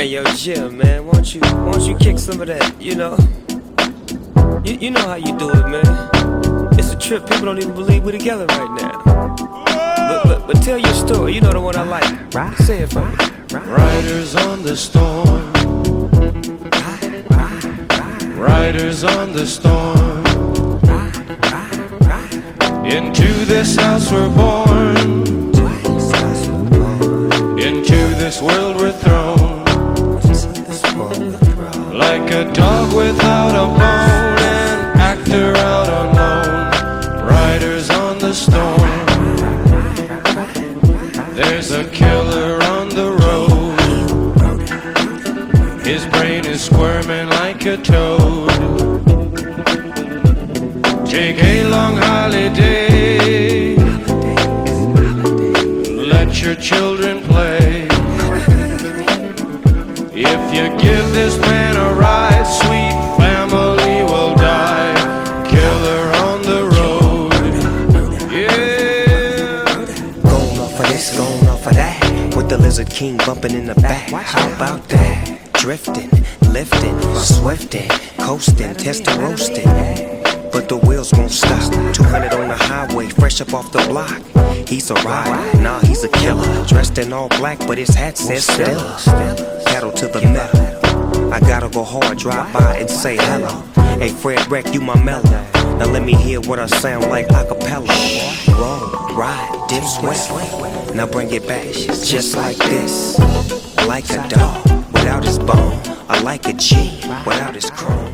Hey yo, Jim, man, won't you won't you kick some of that? You know, you, you know how you do it, man. It's a trip. People don't even believe we're together right now. But, but, but tell your story. You know the one I like. Say it for me. Riders on the storm. Riders on the storm. Into this house we're born. Into this world we're thrown. Like a dog without a bone, an actor out alone. Riders on the storm. There's a killer on the road. His brain is squirming like a toad. Take a long holiday. Let your children play. If you give this man a ride, sweet family will die. Killer on the road. Yeah. Going off of this, going off of that. With the Lizard King bumping in the back. How about that? Drifting, lifting, swifting, coasting, testing, roasting. But the wheels won't stop. 200 on the highway, fresh up off the block. He's a rider, nah, he's a killer. Dressed in all black, but his hat says Stella. Pedal to the metal. I gotta go hard, drive by and say hello. Hey, Fredwreck, you my mellow. Now let me hear what I sound like a cappella. Roll, ride, dip, sweat. Now bring it back, just like this. Like a dog without his bone. I like a G without his chrome.